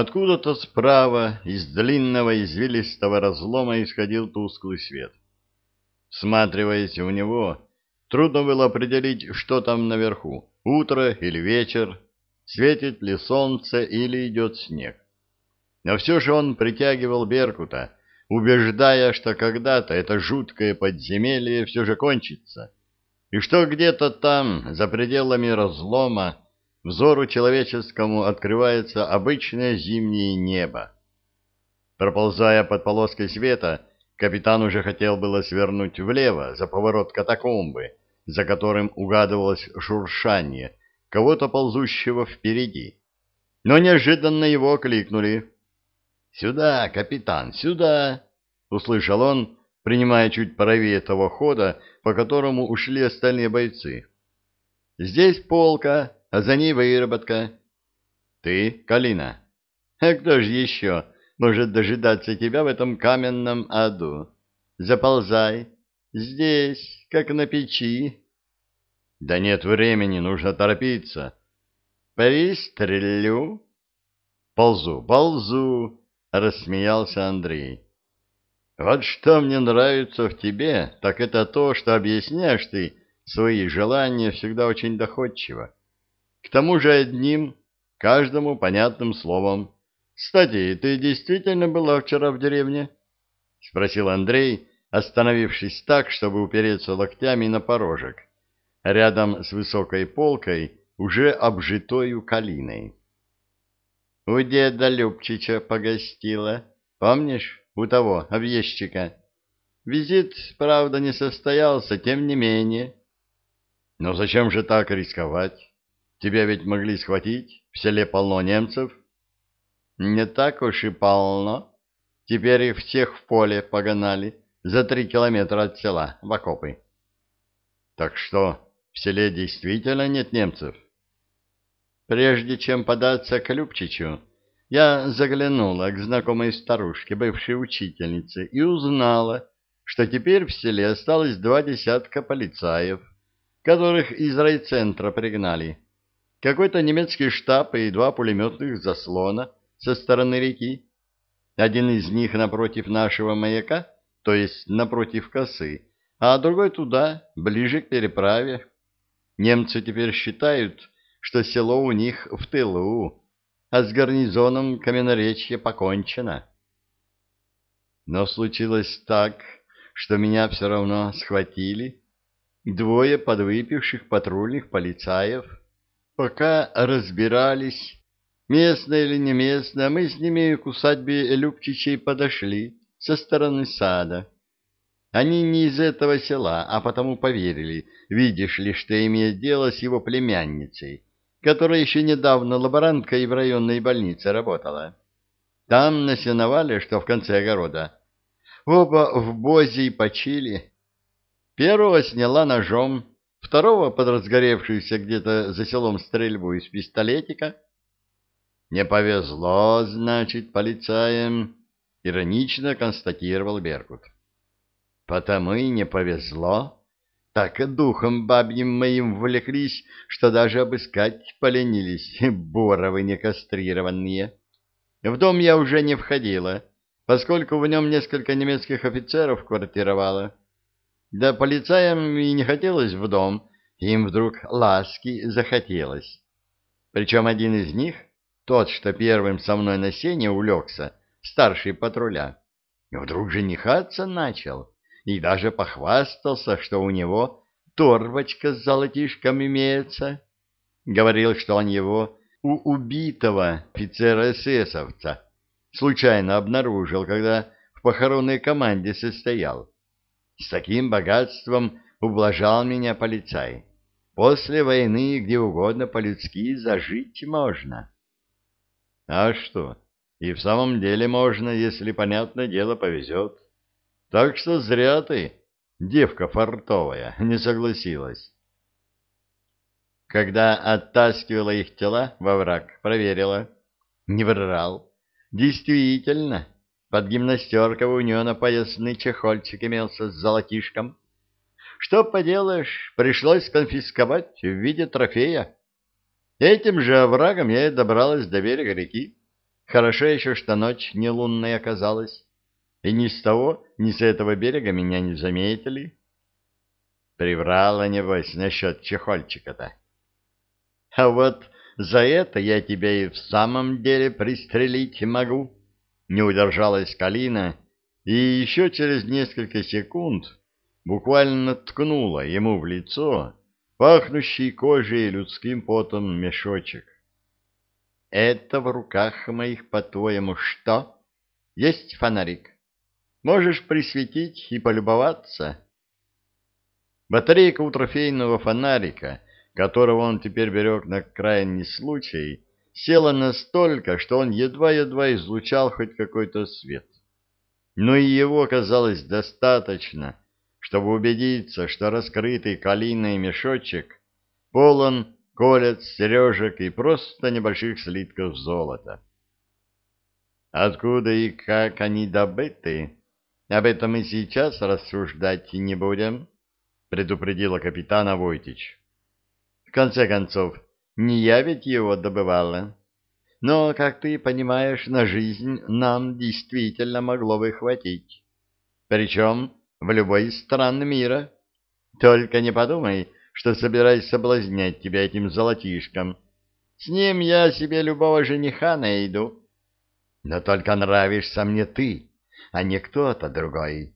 Откуда-то справа из длинного извилистого разлома исходил тусклый свет. Всматриваясь в него, трудно было определить, что там наверху, утро или вечер, светит ли солнце или идет снег. Но все же он притягивал Беркута, убеждая, что когда-то это жуткое подземелье все же кончится, и что где-то там, за пределами разлома, взору человеческому открывается обычное зимнее небо. Проползая под полоской света, капитан уже хотел было свернуть влево, за поворот катакомбы, за которым угадывалось шуршание кого-то ползущего впереди. Но неожиданно его окликнули. «Сюда, капитан, сюда!» — услышал он, принимая чуть правее того хода, по которому ушли остальные бойцы. «Здесь полка, а за ней выработка. Ты, Калина. А кто же еще может дожидаться тебя в этом каменном аду? Заползай. Здесь, как на печи. Да нет времени, нужно торопиться. Пристрелю. Ползу, ползу, рассмеялся Андрей. Вот что мне нравится в тебе, так это то, что объясняешь ты свои желания всегда очень доходчиво. К тому же одним, каждому понятным словом. Кстати, ты действительно была вчера в деревне? — спросил Андрей, остановившись так, чтобы упереться локтями на порожек, рядом с высокой полкой, уже обжитою калиной. — У деда Любчича погостила, помнишь, у того, объездчика? Визит, правда, не состоялся, тем не менее. — Но зачем же так рисковать? Тебя ведь могли схватить, в селе полно немцев. Не так уж и полно. Теперь их всех в поле погнали, за три километра от села, в окопы. Так что, в селе действительно нет немцев? Прежде чем податься к Любчичу, я заглянула к знакомой старушке, бывшей учительнице, и узнала, что теперь в селе осталось два десятка полицаев, которых из райцентра пригнали какой-то немецкий штаб и два пулеметных заслона со стороны реки. Один из них напротив нашего маяка, то есть напротив косы, а другой туда, ближе к переправе. Немцы теперь считают, что село у них в тылу, а с гарнизоном Каменоречья покончено. Но случилось так, что меня все равно схватили двое подвыпивших патрульных полицаев — Пока разбирались, местное или не местное, мы с ними к усадьбе Любчичей подошли со стороны сада. Они не из этого села, а потому поверили, видишь ли, что имеет дело с его племянницей, которая еще недавно лаборанткой в районной больнице работала. Там насеновали, что в конце огорода. Оба в бозе и почили. Первого сняла ножом, второго под разгоревшуюся где-то за селом стрельбу из пистолетика. «Не повезло, значит, полицаям», — иронично констатировал Беркут. «Потому и не повезло. Так духом бабьим моим влеклись, что даже обыскать поленились, боровы некастрированные. В дом я уже не входила, поскольку в нем несколько немецких офицеров квартировало». Да полицаям и не хотелось в дом, им вдруг ласки захотелось. Причем один из них, тот, что первым со мной на сене улегся, старший патруля, вдруг женихаться начал и даже похвастался, что у него торбочка с золотишком имеется. Говорил, что он его у убитого офицера-эсэсовца случайно обнаружил, когда в похоронной команде состоял. С таким богатством ублажал меня полицай. После войны где угодно по-людски зажить можно. А что, и в самом деле можно, если, понятное дело, повезет. Так что зря ты, девка фартовая, не согласилась. Когда оттаскивала их тела во враг, проверила. Не врал. Действительно, под гимнастеркой у нее на поясный чехольчик имелся с золотишком. Что поделаешь, пришлось конфисковать в виде трофея. Этим же оврагом я и добралась до берега реки. Хорошо еще, что ночь не лунная оказалась, и ни с того, ни с этого берега меня не заметили. Приврала, небось, насчет чехольчика-то. А вот за это я тебя и в самом деле пристрелить могу. Не удержалась Калина, и еще через несколько секунд буквально ткнула ему в лицо пахнущий кожей и людским потом мешочек. Это в руках моих, по-твоему, что? Есть фонарик. Можешь присветить и полюбоваться. Батарейка у трофейного фонарика, которого он теперь берег на крайний случай, села настолько, что он едва-едва излучал хоть какой-то свет. Но и его казалось достаточно, чтобы убедиться, что раскрытый калийный мешочек полон колец, сережек и просто небольших слитков золота. Откуда и как они добыты, об этом и сейчас рассуждать не будем, — предупредила капитана Войтич. В конце концов, не я ведь его добывала. Но, как ты понимаешь, на жизнь нам действительно могло бы хватить. Причем в любой из стран мира. Только не подумай, что собираюсь соблазнять тебя этим золотишком. С ним я себе любого жениха найду. Но только нравишься мне ты, а не кто-то другой.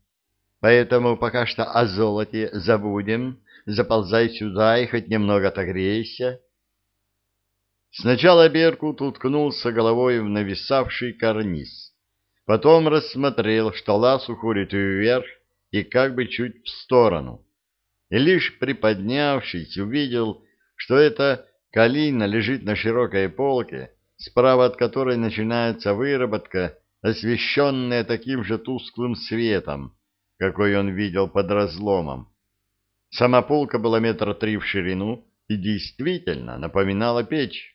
Поэтому пока что о золоте забудем, заползай сюда и хоть немного отогрейся. Сначала Беркут уткнулся головой в нависавший карниз, потом рассмотрел, что лаз уходит вверх и как бы чуть в сторону, и лишь приподнявшись увидел, что эта калина лежит на широкой полке, справа от которой начинается выработка освещенная таким же тусклым светом, какой он видел под разломом. Сама полка была метра три в ширину и действительно напоминала печь.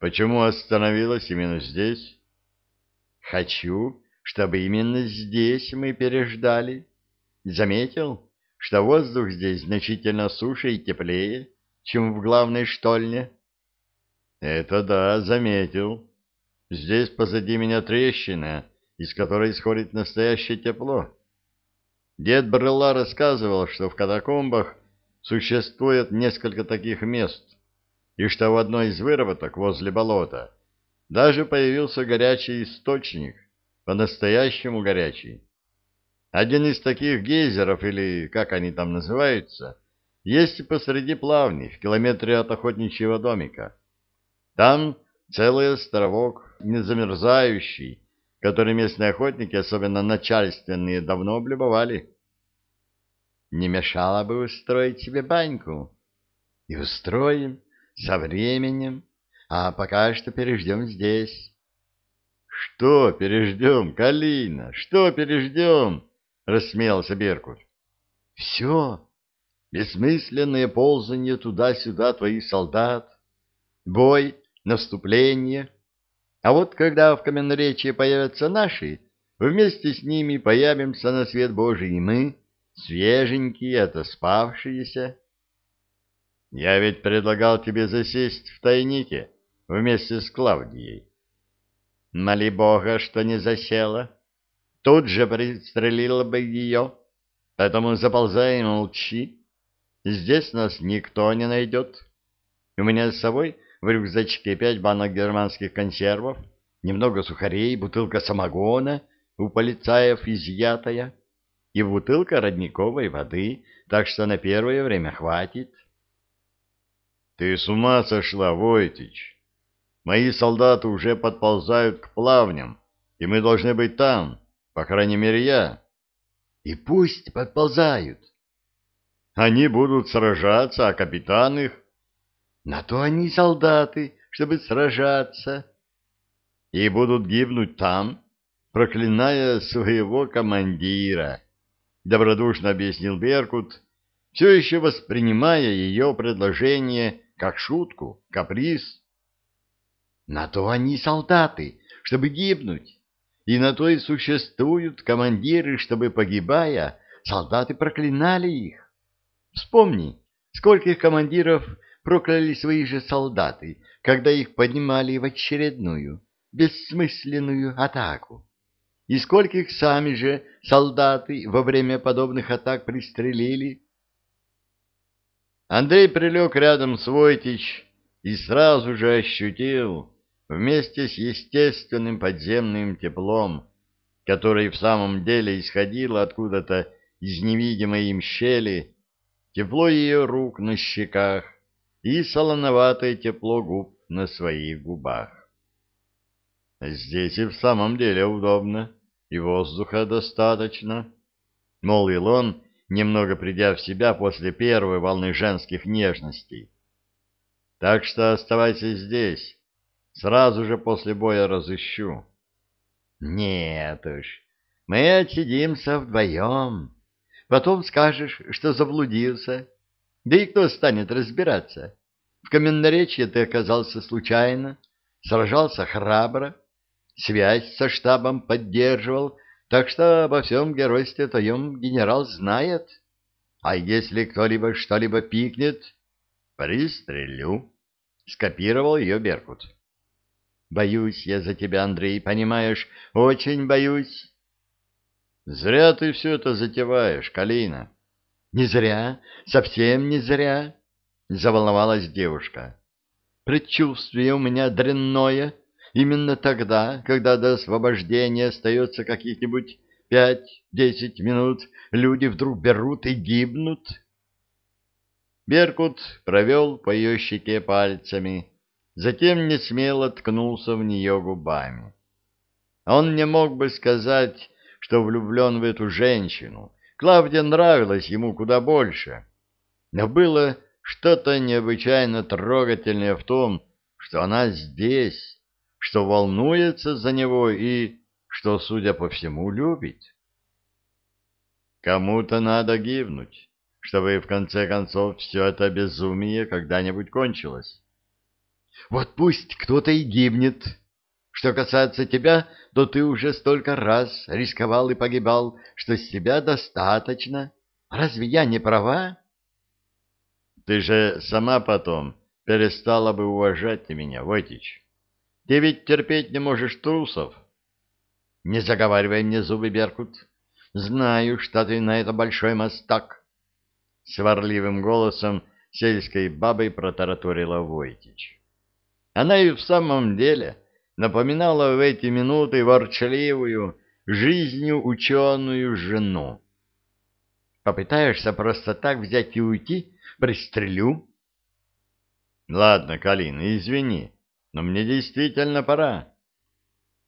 Почему остановилась именно здесь? Хочу, чтобы именно здесь мы переждали. Заметил, что воздух здесь значительно суше и теплее, чем в главной штольне? Это да, заметил. Здесь позади меня трещина, из которой исходит настоящее тепло. Дед Брелла рассказывал, что в катакомбах существует несколько таких мест, и что в одной из выработок возле болота даже появился горячий источник, по-настоящему горячий. Один из таких гейзеров, или как они там называются, есть посреди плавни, в километре от охотничьего домика. Там целый островок, не замерзающий, который местные охотники, особенно начальственные, давно облюбовали. Не мешало бы устроить себе баньку. И устроим со временем, а пока что переждем здесь. Что переждем, Калина, что переждем? Рассмеялся Беркут. Все. Бессмысленное ползание туда-сюда твоих солдат, бой наступление. А вот когда в Каменноречии появятся наши, вместе с ними появимся на свет Божий и мы, свеженькие, отоспавшиеся. Я ведь предлагал тебе засесть в тайнике вместе с Клавдией. Моли Бога, что не засела. Тут же пристрелила бы ее, поэтому заползай и молчи. Здесь нас никто не найдет. У меня с собой в рюкзачке пять банок германских консервов, немного сухарей, бутылка самогона у полицаев изъятая и бутылка родниковой воды, так что на первое время хватит. Ты с ума сошла, Войтич? Мои солдаты уже подползают к плавням, и мы должны быть там, по крайней мере я. И пусть подползают. Они будут сражаться, а капитан их на то они солдаты, чтобы сражаться. И будут гибнуть там, проклиная своего командира, — добродушно объяснил Беркут, все еще воспринимая ее предложение как шутку, каприз. На то они солдаты, чтобы гибнуть, и на то и существуют командиры, чтобы, погибая, солдаты проклинали их. Вспомни, скольких командиров прокляли свои же солдаты, когда их поднимали в очередную, бессмысленную атаку? И скольких сами же солдаты во время подобных атак пристрелили? Андрей прилег рядом с Войтич и сразу же ощутил вместе с естественным подземным теплом, которое в самом деле исходило откуда-то из невидимой им щели, тепло ее рук на щеках и солоноватое тепло губ на своих губах. «Здесь и в самом деле удобно, и воздуха достаточно», — молвил он, немного придя в себя после первой волны женских нежностей. «Так что оставайся здесь, сразу же после боя разыщу». «Нет уж, мы отсидимся вдвоем. Потом скажешь, что заблудился. Да и кто станет разбираться? В Каменноречье ты оказался случайно, сражался храбро, связь со штабом поддерживал, так что обо всем геройстве твоем генерал знает. А если кто-либо что-либо пикнет, пристрелю. Скопировал ее Беркут. Боюсь я за тебя, Андрей, понимаешь, очень боюсь. Зря ты все это затеваешь, Калина. Не зря, совсем не зря, заволновалась девушка. Предчувствие у меня дрянное, именно тогда, когда до освобождения остается каких-нибудь пять-десять минут, люди вдруг берут и гибнут. Беркут провел по ее щеке пальцами, затем несмело ткнулся в нее губами. Он не мог бы сказать, что влюблен в эту женщину. Клавдия нравилась ему куда больше. Но было что-то необычайно трогательное в том, что она здесь, что волнуется за него и что, судя по всему, любит. Кому-то надо гибнуть, чтобы в конце концов все это безумие когда-нибудь кончилось. Вот пусть кто-то и гибнет. Что касается тебя, то ты уже столько раз рисковал и погибал, что с тебя достаточно. Разве я не права? Ты же сама потом перестала бы уважать меня, Войтич. Ты ведь терпеть не можешь трусов. Не заговаривай мне зубы, Беркут. Знаю, что ты на это большой мастак. Сварливым голосом сельской бабой протараторила Войтич. Она и в самом деле напоминала в эти минуты ворчливую, жизнью ученую жену. Попытаешься просто так взять и уйти, пристрелю. Ладно, Калина, извини, но мне действительно пора.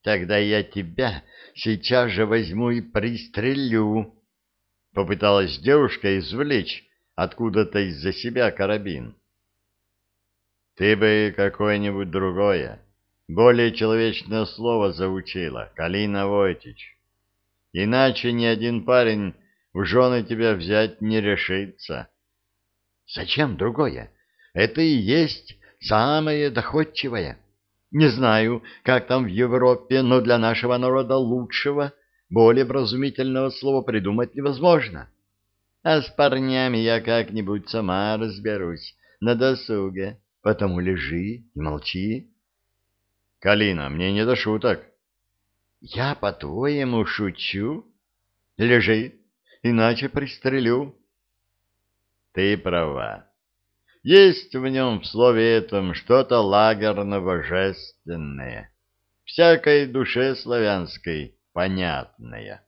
Тогда я тебя сейчас же возьму и пристрелю. Попыталась девушка извлечь откуда-то из-за себя карабин. Ты бы какое-нибудь другое, более человечное слово заучила, Калина Войтич. Иначе ни один парень в жены тебя взять не решится. Зачем другое? Это и есть самое доходчивое. Не знаю, как там в Европе, но для нашего народа лучшего, более вразумительного слова придумать невозможно. А с парнями я как-нибудь сама разберусь на досуге. Потому лежи и молчи. Калина, мне не до шуток. Я, по-твоему, шучу? Лежи, иначе пристрелю. Ты права. Есть в нем в слове этом что-то лагерно-божественное, всякой душе славянской понятное.